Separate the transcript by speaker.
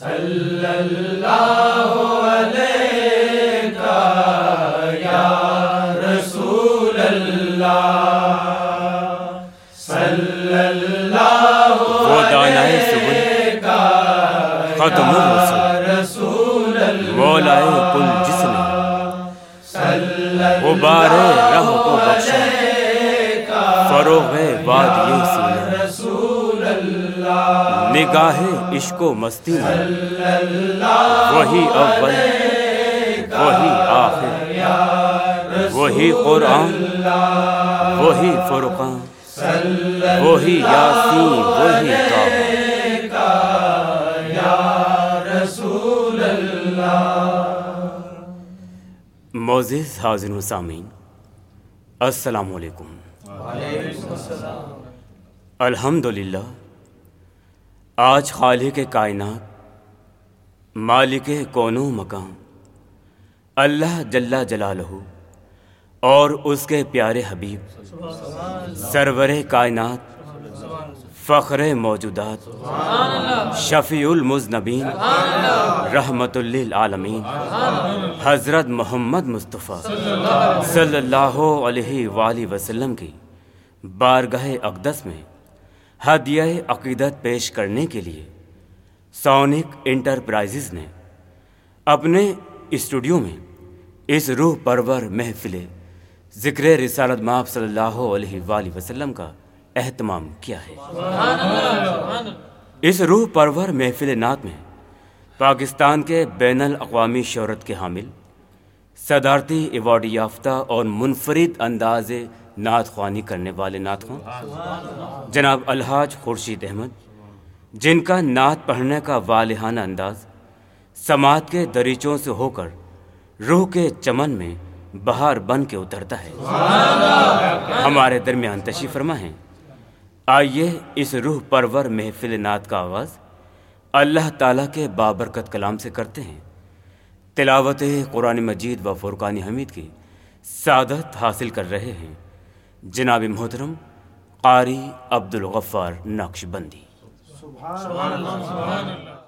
Speaker 1: صلی اللہ علیہ یا رسول اللہ صلی اللہ
Speaker 2: سبل ختم
Speaker 1: رسول
Speaker 2: مولائے کل جس نے غبار رہ کو فروغ وادی سینہ
Speaker 1: رسول اللہ
Speaker 2: نگاہ عشق و مستی میں۔ وہی اول وہی آخر وہی قرآن وہی فرقان وہی یاسین وہی معزز حاضر و سامعین السلام علیکم۔ الحمد للہ آج خالق کائنات، مالک کون و مقام، اللہ جل جلالہ اور اس کے پیارے حبیب، سرور کائنات، فخر موجودات، شفیع المذنبین، رحمت للعالمین، حضرت محمد مصطفیٰ صلی اللہ علیہ وآلہ وسلم کی بارگاہ اقدس میں ہدیہ عقیدت پیش کرنے کے لیے سونک انٹرپرائزز نے اپنے اسٹوڈیو میں اس روح پرور محفل ذکر رسالت ماب صلی اللہ علیہ وآلہ وسلم کا اہتمام کیا ہے۔ اس روح پرور محفل نعت میں پاکستان کے بین الاقوامی شہرت کے حامل صدارتی ایوارڈ یافتہ اور منفرد انداز نعت خوانی کرنے والے نعت خواہ جناب الحاج خورشید احمد، جن کا نعت پڑھنے کا والہانہ انداز سماعت کے دریچوں سے ہو کر روح کے چمن میں بہار بن کے اترتا ہے۔ ہمارے درمیان تشریف فرما ہے۔ آئیے اس روح پرور محفل نعت کا آغاز اللہ تعالیٰ کے بابرکت کلام سے کرتے ہیں۔ تلاوت قرآن مجید و فرقان حمید کی سعادت حاصل کر رہے ہیں۔ جناب محترم، قاری عبد الغفار نقش بندی
Speaker 1: سبحان اللہ۔